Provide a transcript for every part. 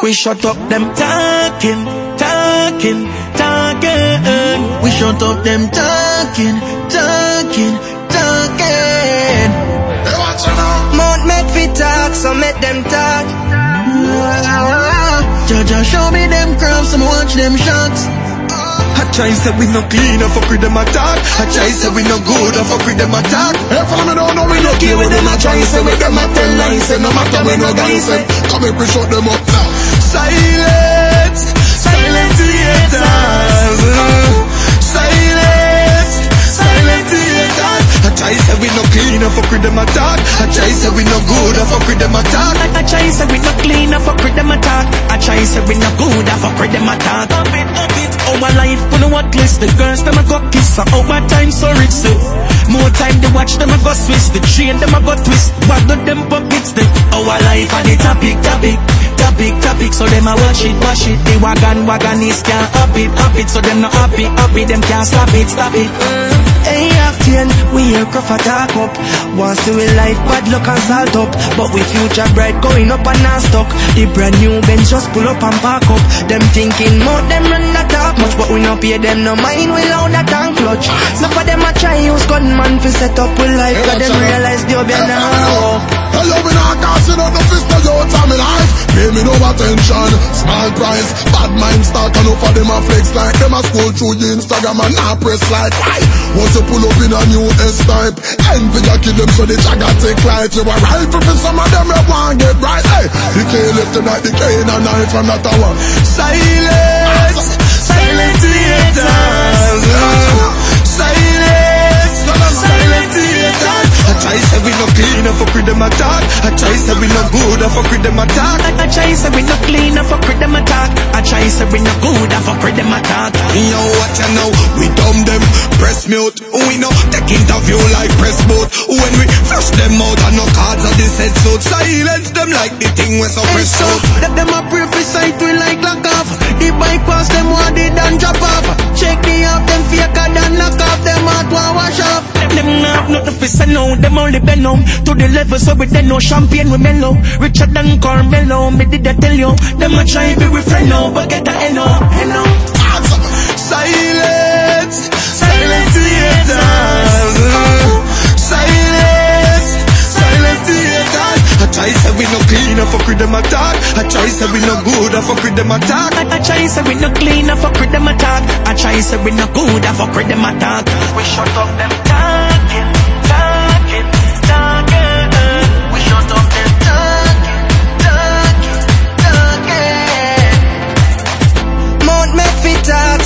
We shut up them talking, talking, talking. We shut up them talking, talking, talking. Mount make fit talk, so make them talk. Jaja show me them crumbs, I'ma watch them shots. I try say we no clean, I fuck with them attack. I try say we no good, I fuck with them attack. Hey, follow me down, no, we no care with them a try say with them a tell lies, say no matter when no guys say. Come here, we shut them up now. Silence, silence the haters. Silence, silence the haters. I try say we no clean, I fuck with them attack. I try say we no good, I fuck with them attack. I try say we no clean, I fuck with them attack. I try say we no good, I fuck with them attack. It, it. Our life, we no want glitz. The girls them a go kiss. And our oh, time so rich, so more time they watch them a go Swiss. The train them a go twist. What do them pockets the our life and the topic, topic, topic, topic. So them a watch it, watch it. The wagon, wagon is can't up it, up it. So them not happy, happy. Them can't stop it, stop it. Hey, Octane, we hear Crawford talk up. Want to we life bad luck and salt up. But we future bright going up and not stuck. The brand new Benz just pull up and park up. Them thinking more, them run much. But we no pay them no mind, we loud that and clutch. Enough of them a try use gunman fi set up with life. Cause them realize they'll be now. Hello, me not casting out the fist of your time in life. Pay me no attention, small price. Bad mind start and for them a flex like them a scroll through your Instagram and not press like why? Once you pull up in a new S-type, envy ya kill them so the jagger take light. You a rifle for some of them you want get right. Hey, the K left the night, the K in a knife and that a one. Silence, them attack. I try say we no good, I fuck with them attack. I try say we no clean, I fuck with them attack. I try say we no good, I fuck with them attack. Yo, what you know? We dumb them, press mute. We know take interview like press boot. When we flush them out and no cards of this head suit. Silence them like the thing we so press So out. that them pray for sight we like lock off. The bypass them want it nothing for say no, them only bend home To the level so we then no champagne we mellow Richer than Carmelo, me did I tell you Them a try be we friend now, but get a hello, hello Silence, silence the haters. Silence, silence the haters. I try say we no clean, I fuck with them attack. I try say we no good, I fuck with them attack. I, I try say we no clean, I fuck with them attack I try say we no good, I fuck with them attack We shut up them talking,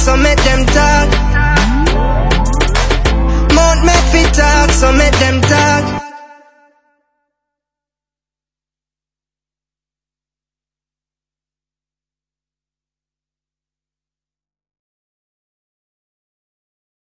so make them talk. Mount make fit talk, so make them talk.